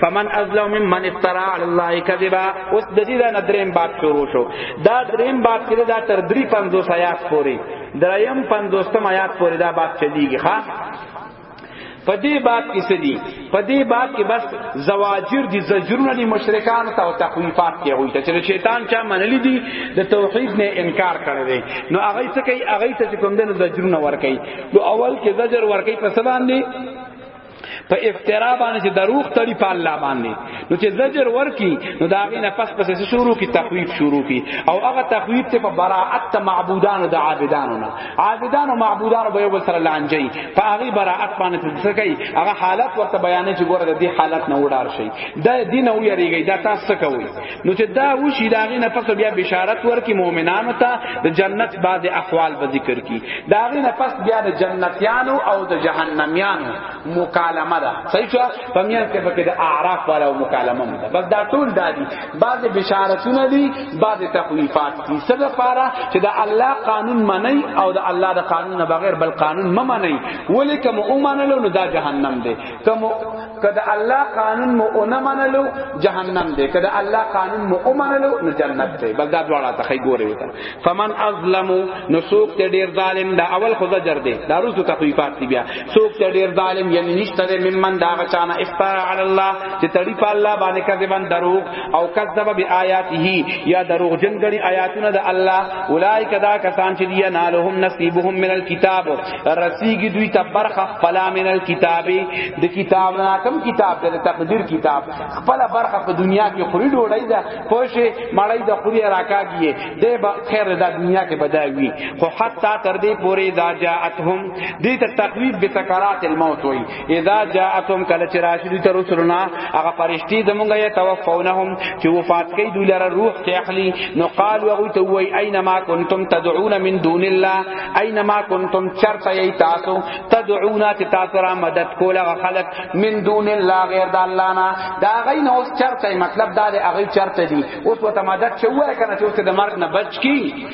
فمن ازلم ممن افترا علی الله کذبا اوس د دې نه دریم باب شروع شو دا دریم باب کې دا تر 350 آیات پورې دریم 50 آیات پورې دا باب چلیږي ها پدې باب کې سدي پدې باب کې بس زواجر دي زجرونه دي مشرکان ته او تخویفات کې وي چې شیطان چا منلي دي د توحید نه انکار کړی دی نو هغه څه کوي هغه ته کوم دنه زجرونه ور کوي نو اول کې زجر ور کوي په سبان دي په افترا باندې چې دروغ تړي په الله باندې نو چې زجر ورکی نو دا غي نه پس پس شروع کی تخویف شروع کی او هغه تخویف ته په براءت ته معبودانو د عابدانو نه عابدانو معبودانو به یو سره لانجی په هغه براءت باندې څه کوي هغه حالت ورته بیانې چې ګوره د دې حالت نه وډار شي دا دین او یریږي دا تاسو کوي نو چې دا وشي دا غي نه پس بیا بشارت ورکي مؤمنانو ته د جنت بعد احوال به ذکر کی دا غي نه پس بیا د جنتیانو او د جهنميانو مکالمه ده صحیح شو په میان کې پکې د اعراف والا مکالمه ده بس دا ټول دادی بعد بشارتونه دي بعد تخویفات دي څه لپاره چې د الله قانون منئ او د الله د قانون نه بغیر بل قانون ممنئ ولیکم او منلو نو دا جهنم ده کوم کده الله قانون مو اونه منلو جهنم دی کده الله قانون مو اومنلو نو جنت دی بل دا دواړه ته خی ګوره وتا فمن ازلم نو سوک ته ډیر ظالم دا اول خو زجر دی دا روز تخفیفات دی بیا سوک ته ډیر ظالم یعنی نشته ممن دا غچانا افترا علی الله چې تړي په الله باندې کذبن دروغ او کذب بیااته یا دروغ جن غنی آیاتونه د الله اولایک دا کسان چې دی نالهم نصیبهم من الكتاب رسیږي دوی ته برخه خپل من الكتابي د کتاب نه کم کتاب د تقدیر کتاب خپل برخه په دنیا کې خوري ډوړی ده پوشه مړی د خوري راکاږي د خیر د دنیا کې بداوي خو حتی تر دې پورې دا جاءتهم دې ته تقویب به تکرات الموت وي اذا جاءتهم کله چې راشي دوی ته رسولنا هغه فرشتي د مونږه یې توفونهم چې وفات کوي دوی لره روح ته اخلي نو قال وغوی ته وای اينما کنتم تدعون من دون الله اينما کنتم چرته یی تاسو تدعون چې تاسو را مدد کوله خلق من دون الله غیر د الله نه دا غي نو چرته مطلب دا دی هغه چرته دي اوس وته مدد چې وای کنه چې اوس د مرګ نه بچ کی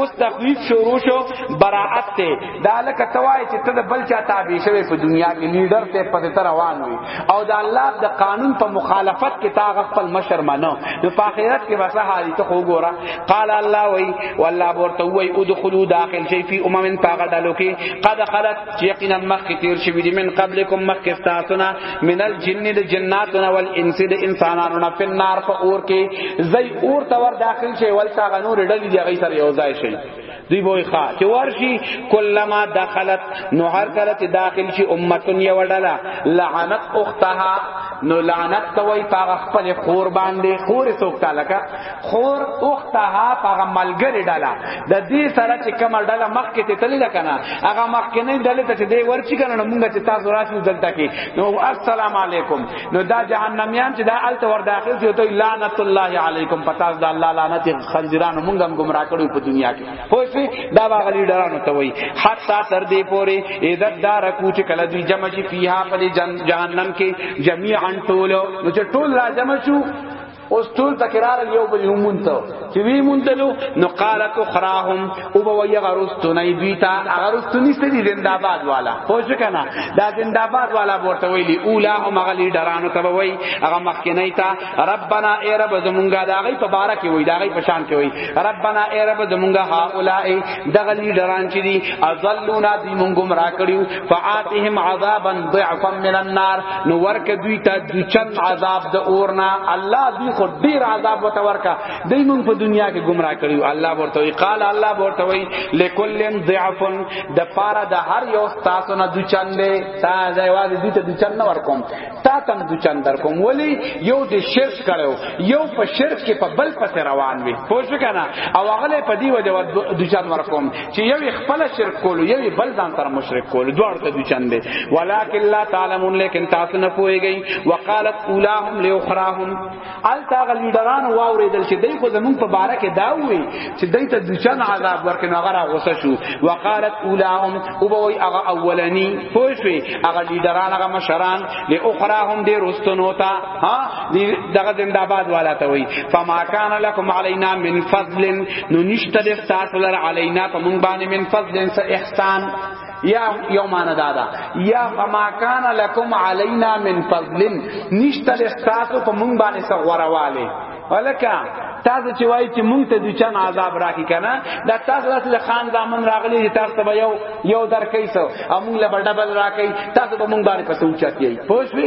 اوس تخویف شروع شو براءت ته دا لکه توای چې ته د بل چا تابع شوی په دنیا کې لیډر ته پته تر روان وي او دا الله د قانون په مخالفت کې تا خپل مشر منو نو په آخرت کې وسه حالي ته خو ګوره قال الله وی والله ورته وی ادخلوا داخل شي فی امم پاغه دلو کې قد خلت چې یقینا مخکې تیر شوی دی من قبلکم مخکې تاسونا من الجن د جناتنا والانس د انسانانو نه په نار په اور کې زئی اور تور داخل شي ول تا غنور ډلې دی غي سره یو ځای شي دوی به ښا چې ورشي کلمہ دخلت نو هر کله چې داخل شي امتون یو ډله لعنت اختها نو لعنت توي پاغه خپل خور باندې خور سوکتا لکه خور اختها پاغه ملګری ډاله د دې سره چې کوم ډاله مخ کې تتلی ده کنه هغه مخ کې نه ډاله ته دې ورچی کنه موږ چې تاسو راشو دلته کې نو السلام علیکم نو دا جهنميان چې دا الته ور داخل شي ته لعنت الله علیکم پتا دا الله لعنت خنجرانو موږ هم گمراه کړو په دنیا کې خو شي دا هغه لیډرانو ته وای حتا تر دې پوري عزت دار کوچ کله دوی جمع شي فیها په جهنم کې جميعا ټول نو چې ټول را جمع شو اوس ټول پکې راغل یو بل هم مونته چې وی مونتلو نو قالت اخراهم او به وی غرستو نه دوی تا غرستو نشته دي زنده باد والا پوه کنه دا زنده باد والا ورته ویلی اولا هم غلی ډرانو ته وی هغه مخکنی تا ربنا ای رب زمونږه دا غي په بارا کې وی دا غي په شان کې وی ربنا ای رب زمونږه هاولای دغلی ډران چې دي اذلونا دی مونږ گمراه کړیو فآتهم عذابا ضعفا من النار نو ورک دوی ته د چن عذاب د اورنا الله دوی خو ډیر عذاب وته ورکا دوی مونږ په دنیا کې گمراه کړیو الله ورته وی قال الله ورته وی لکل ضعف د پارا د هر یو تاسو نه د چن دی تا ځای واځي دوی ته د چن نه ورکوم تا تم دو چند در کوم ولی یو د شرک کړو یو په شرک کې په بل پس روان وي پوه شو کنه او هغه په دی وجه دو چند ور کوم چې یو خپل شرک کولو یو بل ځان سره مشرک کولو دوړ ته دو چند دی ولکن لا تعلمون لیکن تاسو نه پوهیږئ وقالت اولاهم لاخراهم ال تاغه لیډران واوریدل چې دای خو زمون په باره کې دا وی چې دای ته دچن عذاب ورکنه هغه راغوسه شو وقالت اولاهم او بوي هغه اولنی پوښوي هغه لیډران هغه مشران له اخراهم دې رستنو تا ها دغه زنده باد والا ته وی فما کان لکم علینا من فضل نو نشته د تاسو لر علینا په مونږ باندې من فضل احسان یا یو معنا دا دا یا فما کان لکم علینا من فضل نشته استاسو په مونږ باندې څه غورواله ولکه تاسو چې وایي چې مونږ ته د چن عذاب راکې کنه دا تاسو د خان دامن راغلي چې تاسو ته یو یو درکې سو او مونږ له ډبل راکې تاسو به مونږ باندې پسو چاتي پوښوي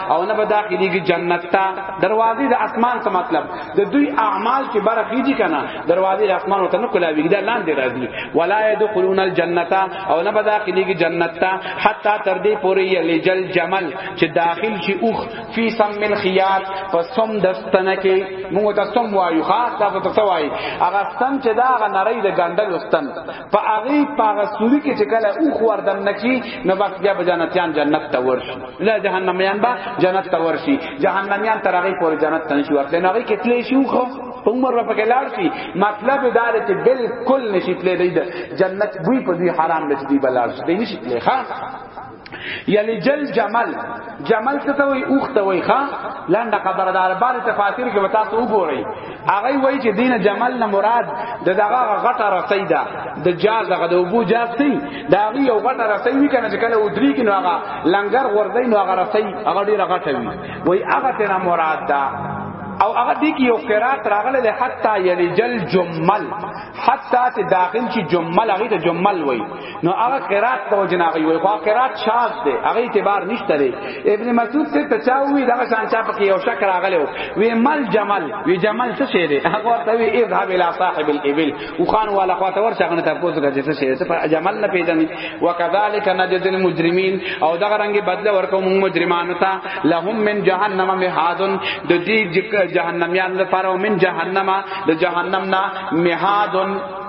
او نه به داخليږي جنت ته دروازې د اسمان څه مطلب د دوی اعمال چې برخیږي کنه دروازې د اسمان ته نه کولاوي دا لاندې راځي ولا يدخلون الجنه او نه به داخليږي جنت ته حتا تر دې پورې یلی جل جمل چې داخل شي اوخ فی سم الخيار فسم دستنه کې موږ ته سم وایو خاص تاسو ته وایي هغه سم چې دا هغه نری د ګندل وستن په هغه پاغه سوري کې چې کله او خور دن نکی نو بس بیا به جنتیان جنت ته ورشي لا جهنميان به جنت ته ورشي جهنميان تر هغه پورې جنت ته نشي ورتلې نو هغه کې تلې شي خو عمر په کې لاړ شي مطلب دا دی چې بالکل نشي تلې دی جنت بوی په دې حرام نشي دی بلار شي نشي تلې ښا یلی جل جمل جمل څه ته وای اوخ ته وای ښا لنډه خبره دار بار تفاسیر کې وتا ته وګورئ هغه وای چې دین جمل نه مراد د دغه غټه رسی ده د جاز دغه د ابو جاز سی دا غي یو غټه رسی وی کنه چې کله ودری کې نو هغه لنګر غورځي نو هغه رسی هغه ډیره غټه وی وای هغه ته نه مراد ده او هغه دی کې یو قرات راغله ده حتا یلی جل جمل حتا ته داخل چې جمل هغه ته جمل وای نو هغه قرات په وجنا غي وي خو قرات شاذ دی هغه اعتبار نشته لري ابن مسعود سے تچاوي دا شان چا پکې یو شکر راغلو وی مل جمل وی جمل څه شی دی هغه ته وی اذهب الى صاحب الابل او خان والا خواته ورشه غنه تاسو ته چې څه شی ته پر جمل نه پیژني وکذالک نجد المجرمین او دا رنګ بدله ورکو موږ مجرمانو ته لهم من جهنم مهادن د دې جهنميان لپاره من جهنم د جهنم نه مهادن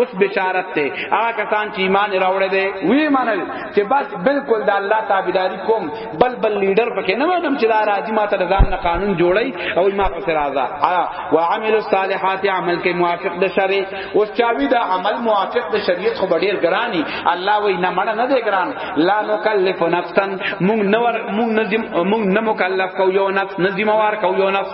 اوس بشارت ته هغه کسان چې ایمان راوړی دی وی منل چې بس بالکل د الله تابعداري کوم بل بل لیډر پکې نه منم چې دا راځي ما ته ځان نه قانون جوړی او ما پس راځه او عمل الصالحات عمل کې موافق د شری اوس چاوی دا عمل موافق د شریعت خو ډیر ګرانی الله وی نه مړ نه دی ګران لا نکلف نفسا مونږ نور مونږ نظم مونږ نه مکلف کو یو نفس نظم وار کو یو نفس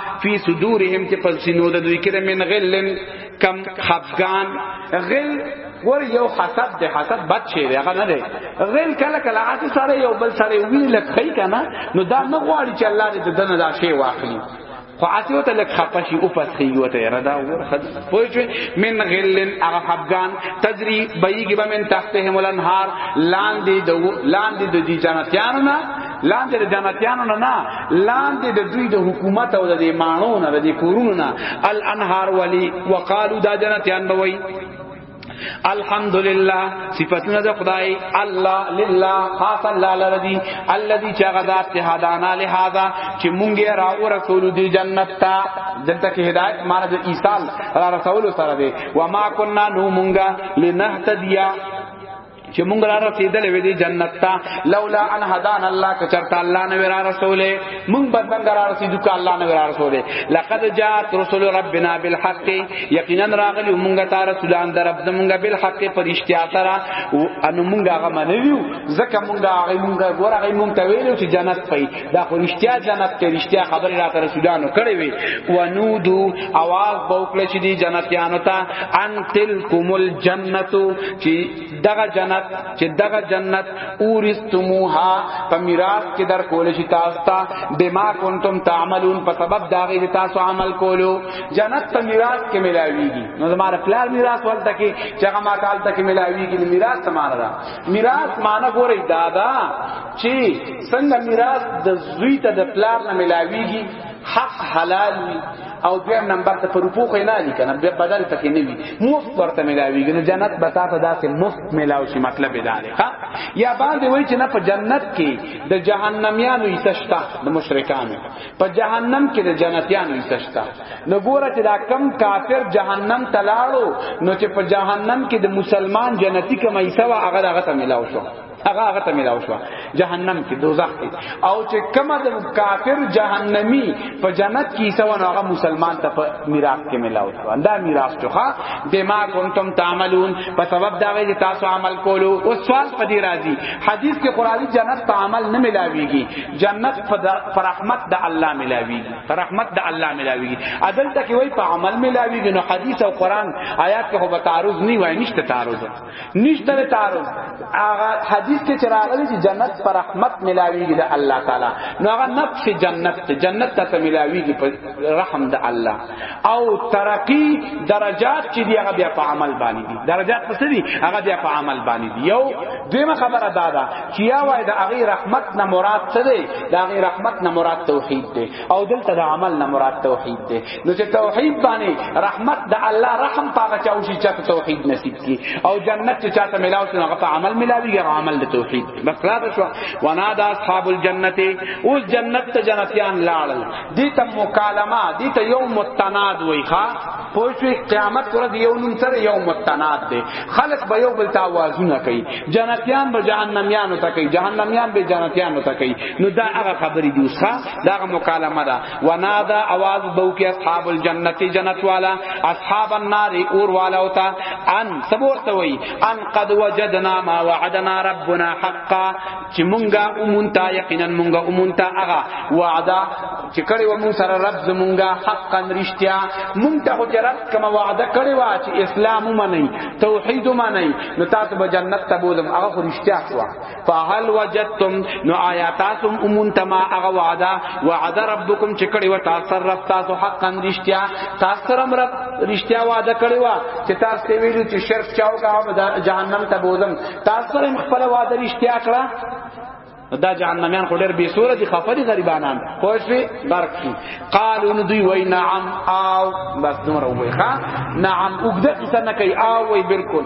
فی صدورهم چې پس سینو د دوی کې من غلن کم خفغان غل ور یو حسد ده حسد بد شي دی هغه نه دی غل کله کله هغه سره یو بل سره وی لکه کنه نو دا نه غواړي چې الله دې دنه دا شی واخلي خو اسی وته لک خپه شي او پس خي وته یره دا ور خد پوه شو من غلن هغه خفغان تجری بېږي به من تحته ملنهار لاندې د لاندې د دې جنتیانو نه لاندې د جنتیانو نه نه لاندې د دوی د حکومت او د مانو نه د کورونو نه الانهار ولی وقالو دا جنتیان به وای الحمدلله صفاتنا د خدای الله لله خاص الله لردی الذي چغذات ته هدانا لهذا چې مونږه را او رسول دی جنت ته دلته کې هدایت معنی د ایصال را رسول سره دی و ما كنا نو مونږه لنهتدیا چې مونږ را رسیدلې وې دي جنت ته لولا ان هدان الله که چرته الله نه ورا رسولې مونږ به څنګه را رسیدو که الله نه ورا رسولې لقد جاءت رسول ربنا بالحق یقینا راغلی مونږ ته رسولان در رب مونږ بالحق پرشتیا سره ان مونږ هغه منویو ځکه مونږ هغه مونږ ګور هغه مونږ ته ویلو چې جنت پي دا خو رښتیا جنت ته رښتیا خبره راته رسولانو کړې وي ونودو आवाज بوکړه چې دی جنتیانو ته ان تلکمل جنتو چې دغه جنت چې دغه جنت اورستموها په میراث کې در کول شي تاسو ته بما کنتم تعملون په سبب داغه چې تاسو عمل کولو جنت ته میراث کې ملاويږي نو زماره پلار میراث ولته کې چې هغه ما کال ته کې ملاويږي میراث تمہارا میراث معنی ګورې دادا چې څنګه میراث د زوی ته د پلار نه ملاویږي حق حلال وي او دویم نمبر ته پر روپو خو نه علی کنه به بدل پکې نه وي مفت ورته ملاویږي نو جنت به تاسو داسې مفت ملاو شي مطلب دا دی ها یا باندې وای چې نه په جنت کې د جهنميانو ایتشتا د مشرکانو په جهنم کې د جنتیانو ایتشتا نو ګوره چې دا کم کافر جهنم تلاړو نو چې په جهنم کې د مسلمان جنتی کمایسه وا هغه هغه ته ملاو شو هغه هغه ته ملاو شو جهنم کې دوزخ کې او چې کما د کافر جهنمی په جنت کې سو نو هغه مسلمان ته په میراث کې ملاو شو دا میراث چوخه بما کنتم تعملون په سبب دا وی تاسو عمل کولو او سوال په دې راځي حدیث کې قرآنی جنت په عمل نه ملاويږي جنت په رحمت د الله ملاويږي په رحمت د الله ملاويږي عدل ته کې وای په عمل ملاويږي نو حدیث او قرآن آیات کې هو تعارض نه وای نشته تعارض نشته له تعارض هغه حدیث کې چراغلی چې جنت پر رحمت ملاویږي د الله تعالی نو هغه نفس جنت ته جنت ته ملاویږي پر رحم د الله او ترقی درجات چې دی هغه بیا په عمل باندې دي درجات څه دي هغه بیا په عمل باندې دي یو دیمه خبره دا ده چې یا وای د هغه رحمت نه مراد څه دی د هغه رحمت نه مراد توحید دی او دلته د عمل نه مراد توحید دی نو چې توحید باندې رحمت د الله رحم پاګه چاو شي چې توحید نصیب کی او جنت چې چاته ملاو شي هغه عمل ملاوي یا عمل د توحید بس خلاص شو وانا د اصحاب الجنت اوس جنت ته جنتیان لاړل دي ته مکالمه دي ته یو متناد وای ښا پوښي قیامت ورځ یو نوم سره یو متناد دی خلق به یو بل تاوازونه کوي جنتیان به جهنميان ته کوي جهنميان به جنتیان ته کوي نو دا هغه خبرې دي ښا دا مکالمه ده ونادا आवाज بو کې اصحاب الجنت جنت والا اصحاب النار اور والا ہوتا ان سبور ته وای ان قد وجدنا ما وعدنا ربنا حقا چې مونږه اومونتا یقینا مونږه اومونتا هغه وعده چې کړي و مون سره رب زمونږه حقا رښتیا مونږ ته خو رب کوم وعده کړي وا چې اسلام ومني توحید ومني نو تاسو به جنت ته بولم هغه رښتیا شو فهل وجدتم نو آیا تاسو امون تما اغه وعده وعده ربکم چې کړي و تاسو رب تاسو حقا رښتیا تاسو رب رښتیا وعده کړي وا چې تاسو ویلو چې شرک چاو کا جهنم ته بوزم تاسو رب خپل وعده رښتیا کړه دا جهنميان خو ډېر بي سوره دي خفري غریبانان خو شي برق شي قالو نو دوی وای نعم او بس دومره وای ها نعم وګدت څنګه کوي او وای بالکل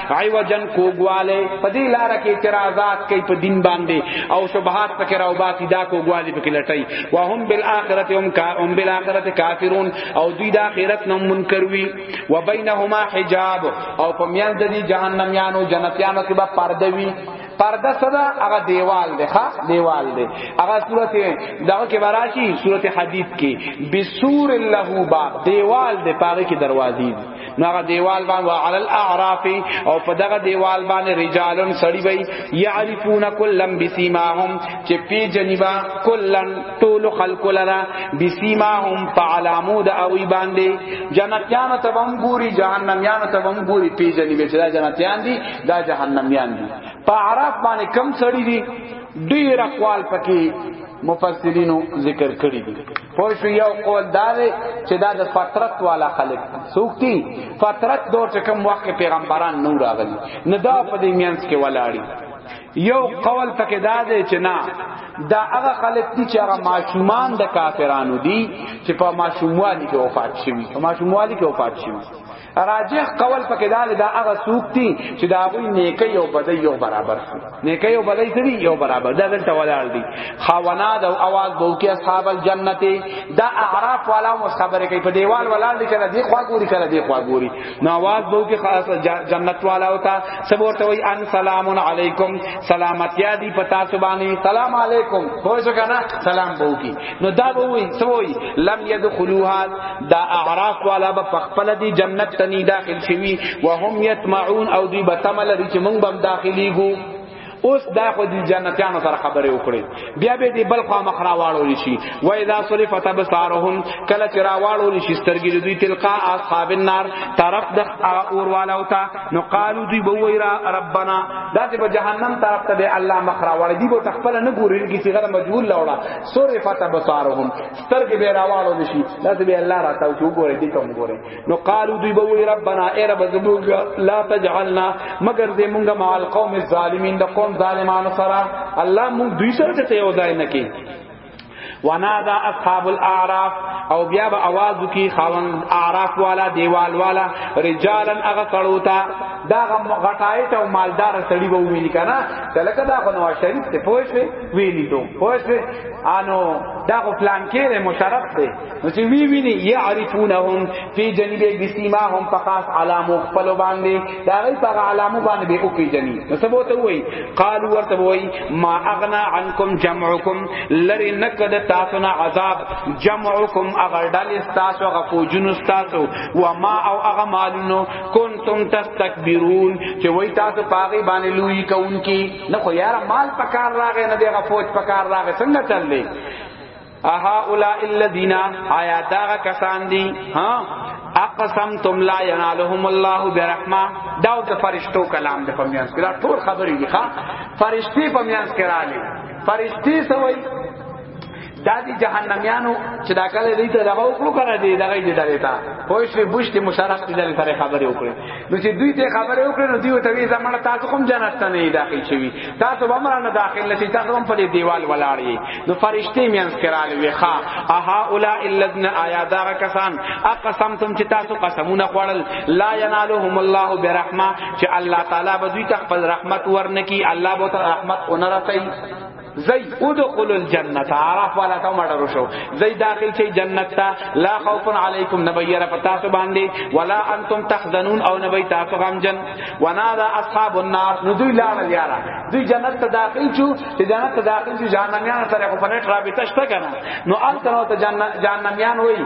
عوجن کوګواله په دې لار کې اعتراضات کوي په دین باندې او شبهات پکې راو باسي دا کوګواله پکې لټای وهم بالآخرت هم کا هم بالآخرت کافرون او دوی د آخرت نو منکر وي وبینهما حجاب او په میان د جهنم یانو جنتیانو کې به پرده وي پرده صدا هغه دیوال دی ښا دیوال دی هغه صورت دغه کې وراشي صورت حدید کې بسور له باب دیوال دی پاره کې دروازې دي نو هغه دیوال باندې وعلى الاعراف او په دغه دیوال باندې رجالن سړی وي يعرفون كلن بسيماهم چې پی جنبا کلن طول خلق لرا بسيماهم فعلامو د اوی باندې جنتیان ته هم ګوري جهنميان ته هم ګوري پی جنبه چې دا جنتیان دي دا جهنميان دي په اعراف باندې کم سړی دي ډیر اقوال پکې مفسرینو ذکر کړی دي پوه شو یو قول دا دی چې دا د فطرت والا خلق سوکتی فطرت دو ټکم وخت پیغمبران نو راغلي نه دا په دې میانس کې ولاړی یو قول پکې دا دی چې نه دا هغه خلک دي چې هغه ماشومان د کافرانو دي چې په ماشوموالي کې وفات شوي په ماشوموالي کې وفات شوي راجح قول پکې دا دا هغه سوق دي چې دا غوي نیکي او بدی یو برابر شي نیکي او بدی سری یو برابر دا دلته ولاړ دي خوانا دا اواز بو کې اصحاب الجنت دا اعراف والا مو خبره کوي په دیوال ولاړ دي کنه دی خوا ګوري کنه دی خوا ګوري نو اواز بو کې خاص جنت والا وتا سب ورته وي ان سلام علیکم سلامتی دی پتا سبانی سلام علیکم هو څه کنه سلام بو کې نو دا بو وي سوي لم يدخلوها دا اعراف والا به پخپل دی جنت ته نه داخل شوی وهم یتمعون او دی به تمل لري چې موږ به داخليګو اوس دا خو دي جنتیانو سره خبرې وکړي بیا به دې بل خوا مخ را واړول شي و اذا صرفت بصارهم کله چې را واړول شي سترګې دوی تلقا اصحاب النار طرف د اور والا وتا نو قالو دوی به وای را ربنا دا چې په جهنم طرف ته به الله مخ را واړي دي به تخپل نه ګوري چې غره مجبور لوړه صرفت بصارهم سترګې به راوالو دي شي دا به الله راته او وګوره دې کوم ګوره نو قالو دوی به وی ربنا اے رب زموږ لا تجعلنا مگر دې مونږ مع القوم الظالمین د قوم ظالمانو سره الله مونږ دوی سره ته یو ځای نه کی ونادا اصحاب الاعراف او بیا به आवाज وکي خاون اعراف والا دیوال والا رجالن هغه کړوتا دا غټای ته مالدار سړی وو ویل کنه کله کدا خو نو شریف ته پوښې ویلی ته پوښې انو دا غو پلان کې مشرف دی نو چې وی ویني يعرفونهم فی جنب بسیماهم فقاس علامو خپل باندې دا غي په علامو باندې به او پی جنی نو سبو ته وای قالو ورته وای ما اغنا عنکم جمعکم لری نکد تاسو نه عذاب جمعکم اگر دل تاسو غ فوجن تاسو و ما او اغ مالونو کنتم تستكبرون چې وای تاسو پاغي باندې لوی کون کی نه خو یاره مال پکار راغې نه دغه فوج پکار راغې څنګه چل دی اها اولا الذین آیا دا کسان دی ها اقسم تم لا ینالهم الله برحمه دا د فرشتو کلام د پمیانس کړه ټول خبرې دي ښا فرشتي پمیانس کړه فرشتي سوي دا دي جهنميانو چې دا کله دې ته دغه وکړو کنه دې دغه دې دغه تا خو شي بوشت مشرف دې دغه سره خبرې وکړي نو چې دوی ته خبرې وکړي نو دوی ته وی زمړه تاسو کوم جنت ته نه داخل شوي تاسو به مرانه داخل نشي تاسو هم په دې دیوال ولاړی نو فرشتي مې انسکرال وی ښا اها اولا الذن آیا دا کسان اقسمتم چې تاسو قسمونه خوړل لا ينالهم الله برحمه چې الله تعالی به دوی ته خپل رحمت ورنکي الله به رحمت اونرسي زي ادخل الجنه عرف ولا ته مړ شو زي داخل شي جنت ته لا خوف عليكم نبير پتا سو باندې ولا انتم تحزنون او نبي تاسو غمجن ونادى اصحاب النار ندوی لا یارا دوی جنت ته داخل شو چې جنت ته داخل شو جهنميان سره په پنه رابطه شته کنه نو ان تر ته جهنميان وای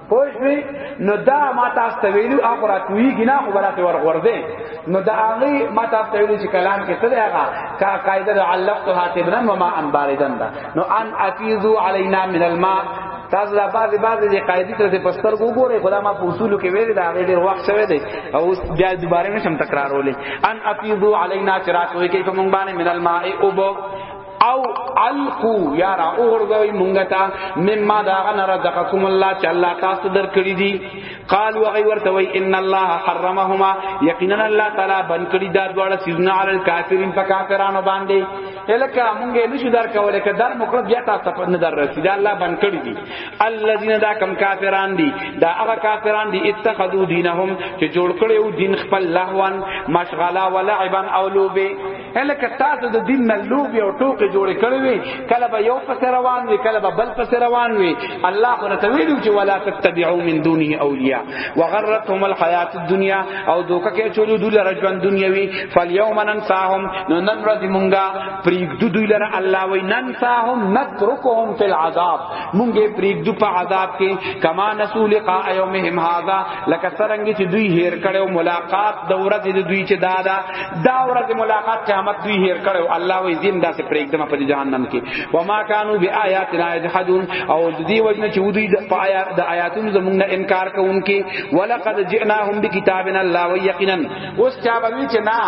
پوش وی نو دا ما تاسو ته ویلو هغه راتوی ګنا خو براته ورغورځي نو دا هغه ما تاسو ته ویلو چې کلام کې څه دی هغه کا قاعده علقتها تبرا وما ان باردن دا نو ان افیزو علینا من الماء تاسو دا بعضی بعضی د قاعده تر دې پستر وګورئ خدا ما په اصول کې ویل دا غیر وخت شوی دی او اوس بیا دوباره نشم تکرارولې ان افیضو علینا چرات وی کې په مونږ باندې من الماء او او القو یا را اوغرزوی مونږ ته مما دا غن رزقکم الله چې الله تاسو درکړي دي قال وغي ورته وی ان الله حرمهما یقینا الله تعالی بن کړي دا دواړه سيزنا علی الکافرین په کافرانو باندې الکه مونږه نشو در کوله ک در مقرب بیا تاسو په نه در رسید الله بن کړی دي الذين دا کم کافران دي دا هغه کافران دي اتخذو دینهم چې جوړ کړي او دین خپل لهوان مشغلا ولعبا او لوبه الکه تاسو د دین نه لوبي او ټوکې جوړې کړې وي کله به یو پس روان وي کله به بل پس روان وي الله خو ته ویلو چې ولا تتبعوا من دونه اولیاء وغرتهم الحیات الدنیا او دوکه کې چولو دل رجوان دنیوي فالیوم ننساهم نو نن ورځ مونږه پریګدو دوی لره الله وی ننساهم نترکهم فی العذاب مونږه پریګدو په عذاب کې کما نسو لقاء یومهم هذا لکه څنګه چې دوی هیر کړو ملاقات د ورځې دوی چې دادا دا ورځ ملاقات قیامت دوی هیر کړو الله وی زم دا سه پرېږدم په جهنم کې و ما کانوا بیااتنا یجحدون او د دې وجنه چې ودی د آیات د آیاتونو زمونږ نه انکار کوونکې ولقد جئناهم بکتابنا الله ویقینا اوس چا به چې نه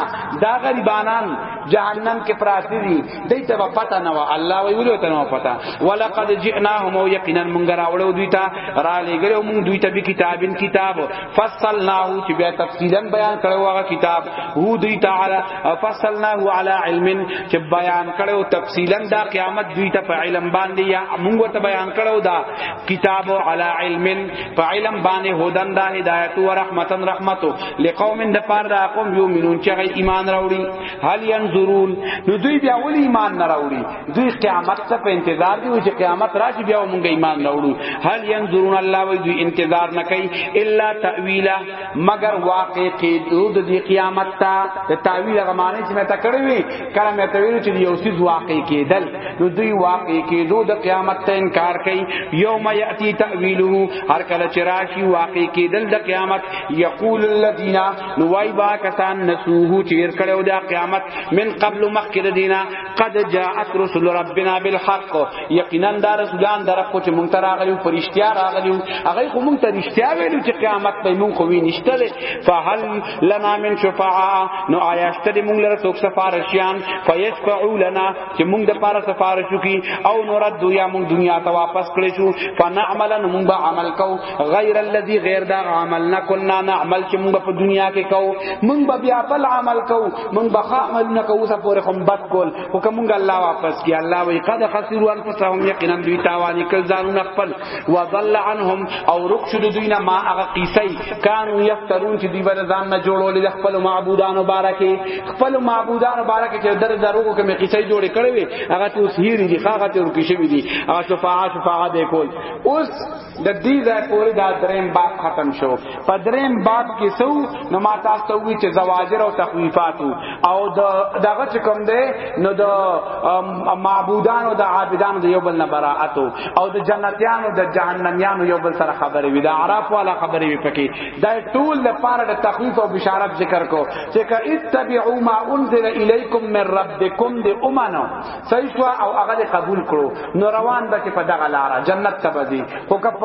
دا غریبانان جهنم کې پراتی دي دې ته پتا نه و الله وی ولې ته نه پتا ولقد جئناهم یقینا مونږ راوړو دوی ته را لګرو مونږ دوی ته بکتابن کتاب فصلناه چې بیا تفصیلا بیان کړو هغه کتاب هو دوی تعالی فصلناه علی علم چې بیان کړو تفصیلا دا قیامت دوی ته په علم باندې یا موږ ته بیان کړو دا کتاب علی علم په علم باندې هدن دا هدایت او رحمتن رحمتو لقوم د پار دا قوم یؤمنون چې ایمان راوړي هل ينظرون نو دوی بیا ول ایمان نه راوړي دوی قیامت ته په انتظار دی چې قیامت راشي بیا موږ ایمان راوړو هل ينظرون الله وی دوی انتظار نه کوي الا تاویلا مگر واقع کې د دې قیامت ته د تاویل غمانه چې مته کړی وي کله مته ویل چې یو څه واقع کېدل نو دوی واقع کېدو د قیامت ته انکار کوي یوم یاتی تاویله هر کله چې راشي واقع کېدل د قیامت یقول الذین نوای با کسان نسوه چې ور کړو د قیامت من قبل مخکې دینه قد جاءت رسل ربنا بالحق یقینا دا رسولان در خو چې مونږ ته راغلي او پرشتیا راغلي هغه خو مونږ ته رښتیا ویلو چې قیامت به مونږ خو وینشته فهل لنا من شفاعه نو آیا شته دې مونږ لره څوک سفارشیان فیشفعوا لنا چې مونږ د پاره سفارش وکي او نرد یا مونږ دنیا ته واپس کړی شو فنعمل مونږ به عمل کو غیر الذی غیر دا عمل نه کنا نعمل چې موږ په دنیا کې کو موږ به بیا بل عمل کو موږ به عمل نه کو څه پورې هم بد کول او کوم موږ الله واپس کی الله وی قد خسروا انفسهم یقینا دوی تاوانی کل ځانون خپل وضل عنهم او رخ شد دوی نه ما هغه قیسی کانو یفترون چې دوی بر ځان نه جوړول د خپل معبودانو بارکه خپل معبودانو بارکه چې در دروغو کې قیسی جوړ کړي وي هغه ته اوس هیری دي هغه ته ورکی شوی دي هغه شفاعت شفاعت کول اوس د دې ځای پورې دا دریم باب ختم شو په دریم باب کې سو نو ما تاسو ته وی چې زواجر او تخویفات او د دغه چې کوم دی نو د معبودان او د عابدان د یو بل نه براءت او د جنتیان او د جهنميان یو بل سره خبرې وی د عرب والا خبرې وی پکې دا ټول د پاره د تخویف او بشارت ذکر کو چې که اتبعوا ما انزل الیکم من ربکم د امنو صحیح شو او هغه قبول کړو نو روان به په دغه لار جنت ته بځي خو کپ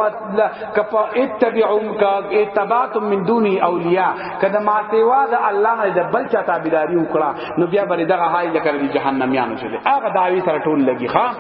کپ اتبعهم کا اتبعتم من دون اولیاء کدا ما سیوا د الله نه د بل چا تابعداري وکړه نو بیا بر دغه حال د کړی جهنميان شول هغه داوی سره ټول لګي ها